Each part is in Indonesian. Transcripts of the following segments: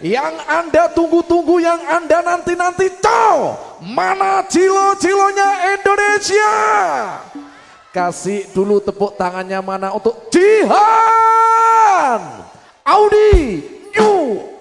yang Anda tunggu-tunggu, yang Anda nanti-nanti cow. Mana cilo-cilonya Indonesia? Kasih dulu tepuk tangannya mana untuk Jihan Audi Yu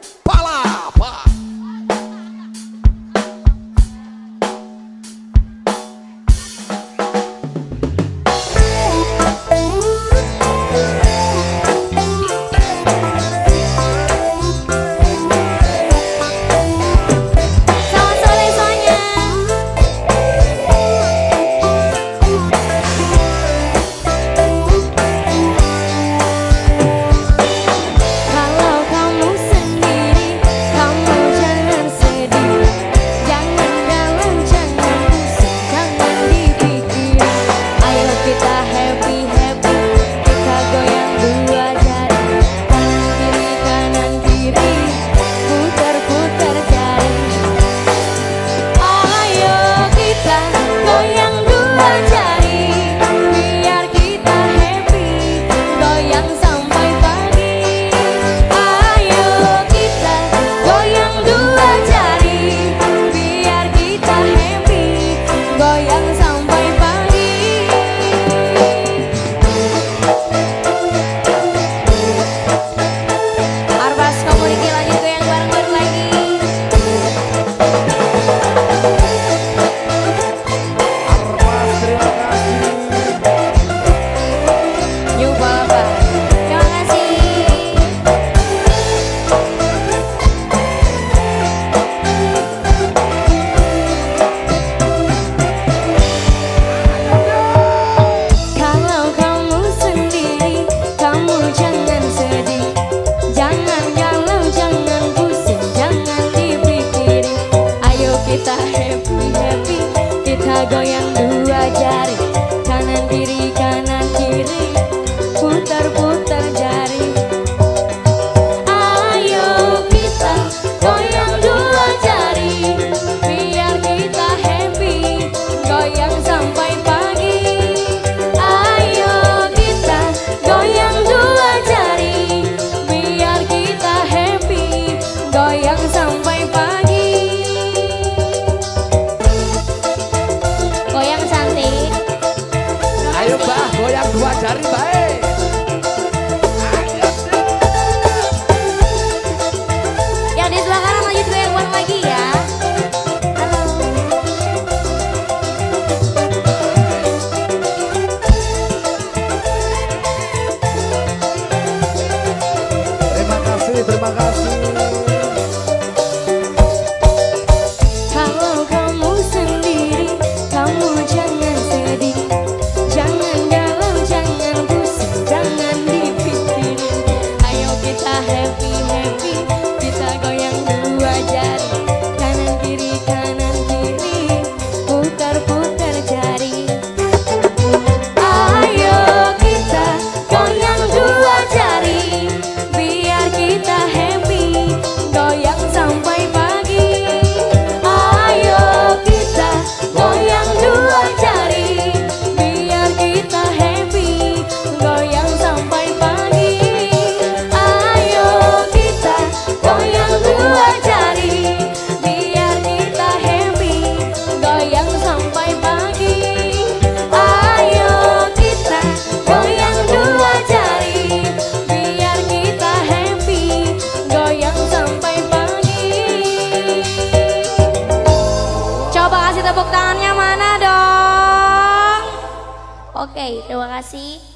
Oke, terima kasih.